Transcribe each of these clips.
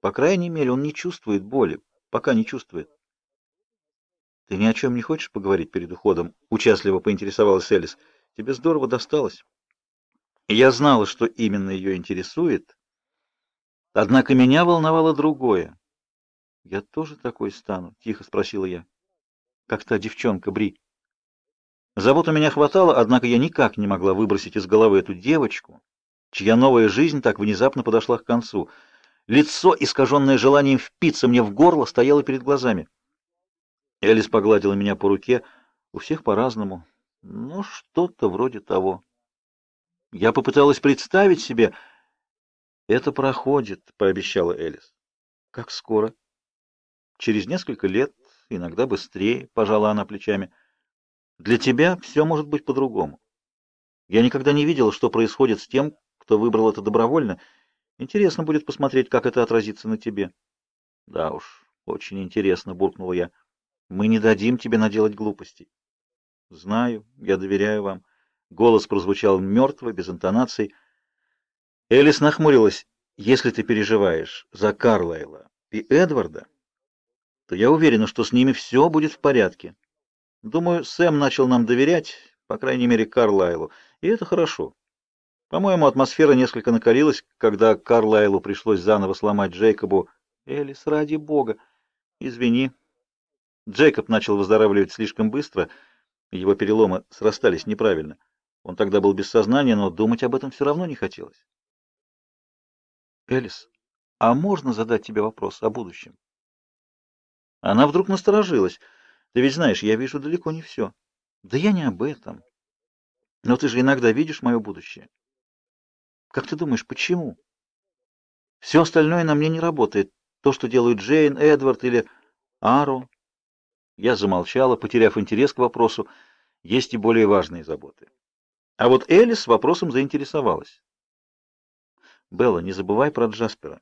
По крайней мере, он не чувствует боли, пока не чувствует. Ты ни о чем не хочешь поговорить перед уходом? Участливо поинтересовалась Элис. Тебе здорово досталось. Я знала, что именно ее интересует, однако меня волновало другое. Я тоже такой стану, тихо спросила я. Как та девчонка Бри. Забот у меня хватало, однако я никак не могла выбросить из головы эту девочку, чья новая жизнь так внезапно подошла к концу. Лицо, искаженное желанием впиться мне в горло, стояло перед глазами. Элис погладила меня по руке. У всех по-разному. Ну, что-то вроде того. Я попыталась представить себе... «Это проходит», — пообещала Элис. «Как скоро?» «Через несколько лет, иногда быстрее», — пожала она плечами. «Для тебя все может быть по-другому. Я никогда не видела, что происходит с тем, кто выбрал это добровольно. Интересно будет посмотреть, как это отразится на тебе». «Да уж, очень интересно», — буркнула я. Мы не дадим тебе наделать глупостей. Знаю, я доверяю вам. Голос прозвучал мертво, без интонаций. Элис нахмурилась. Если ты переживаешь за Карлайла и Эдварда, то я уверена, что с ними все будет в порядке. Думаю, Сэм начал нам доверять, по крайней мере, Карлайлу, и это хорошо. По-моему, атмосфера несколько накалилась, когда Карлайлу пришлось заново сломать Джейкобу. Элис, ради бога, извини, Джейкоб начал выздоравливать слишком быстро, его переломы срастались неправильно. Он тогда был без сознания, но думать об этом все равно не хотелось. Элис, а можно задать тебе вопрос о будущем? Она вдруг насторожилась. Ты ведь знаешь, я вижу далеко не все. Да я не об этом. Но ты же иногда видишь мое будущее. Как ты думаешь, почему? Все остальное на мне не работает. То, что делают Джейн, Эдвард или Ару, я замолчала, потеряв интерес к вопросу. Есть и более важные заботы. А вот Элис вопросом заинтересовалась. Белла, не забывай про Джаспера.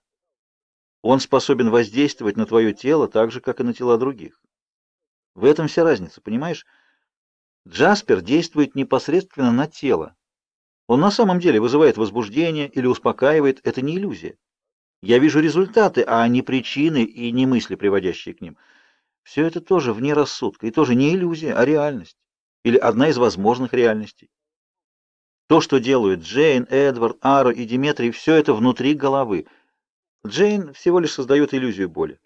Он способен воздействовать на твое тело так же, как и на тела других. В этом вся разница, понимаешь? Джаспер действует непосредственно на тело. Он на самом деле вызывает возбуждение или успокаивает. Это не иллюзия. Я вижу результаты, а не причины и не мысли, приводящие к ним. Все это тоже вне рассудка, и тоже не иллюзия, а реальность. Или одна из возможных реальностей. То, что делают Джейн, Эдвард, Аро и Диметрий, все это внутри головы. Джейн всего лишь создает иллюзию боли.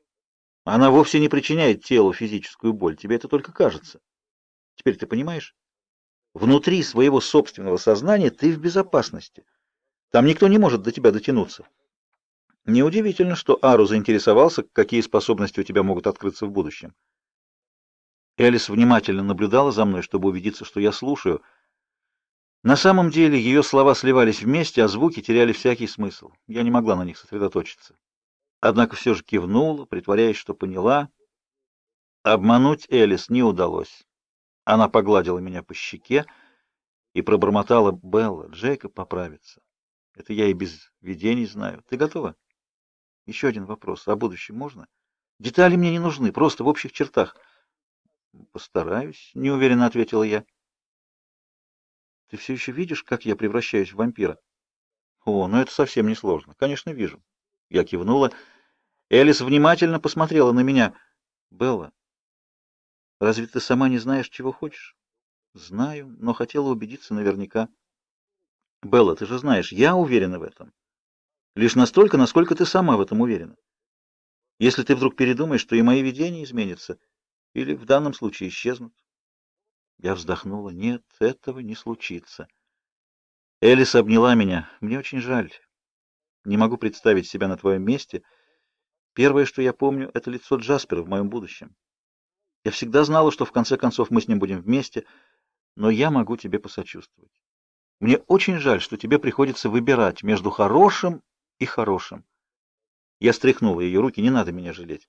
Она вовсе не причиняет телу физическую боль, тебе это только кажется. Теперь ты понимаешь? Внутри своего собственного сознания ты в безопасности. Там никто не может до тебя дотянуться. Неудивительно, что Ару заинтересовался, какие способности у тебя могут открыться в будущем. Элис внимательно наблюдала за мной, чтобы убедиться, что я слушаю. На самом деле ее слова сливались вместе, а звуки теряли всякий смысл. Я не могла на них сосредоточиться. Однако все же кивнула, притворяясь, что поняла. Обмануть Элис не удалось. Она погладила меня по щеке и пробормотала: "Белла, Джейкоб поправится. Это я и без видений знаю. Ты готова?" Еще один вопрос. О будущем можно? Детали мне не нужны, просто в общих чертах. Постараюсь, неуверенно ответила я. Ты все еще видишь, как я превращаюсь в вампира? О, ну это совсем не сложно. Конечно, вижу. Я кивнула. Элис внимательно посмотрела на меня. Белла, разве ты сама не знаешь, чего хочешь? Знаю, но хотела убедиться наверняка. Белла, ты же знаешь, я уверена в этом. Лишь настолько, насколько ты сама в этом уверена. Если ты вдруг передумаешь, то и мои видения изменятся, или в данном случае исчезнут. Я вздохнула. Нет, этого не случится. Элис обняла меня. Мне очень жаль. Не могу представить себя на твоем месте. Первое, что я помню, это лицо Джаспера в моем будущем. Я всегда знала, что в конце концов мы с ним будем вместе, но я могу тебе посочувствовать. Мне очень жаль, что тебе приходится выбирать между хорошим и хорошим. Я стряхнула ее руки, не надо меня жалеть.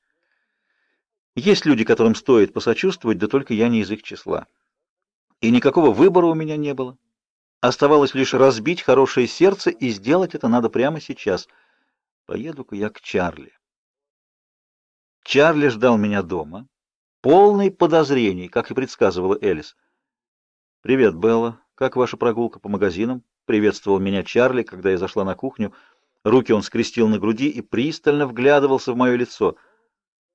Есть люди, которым стоит посочувствовать, да только я не из их числа. И никакого выбора у меня не было. Оставалось лишь разбить хорошее сердце, и сделать это надо прямо сейчас. Поеду-ка я к Чарли. Чарли ждал меня дома, полный подозрений, как и предсказывала Элис. «Привет, Белла. Как ваша прогулка по магазинам?» — приветствовал меня Чарли, когда я зашла на кухню — Руки он скрестил на груди и пристально вглядывался в мое лицо —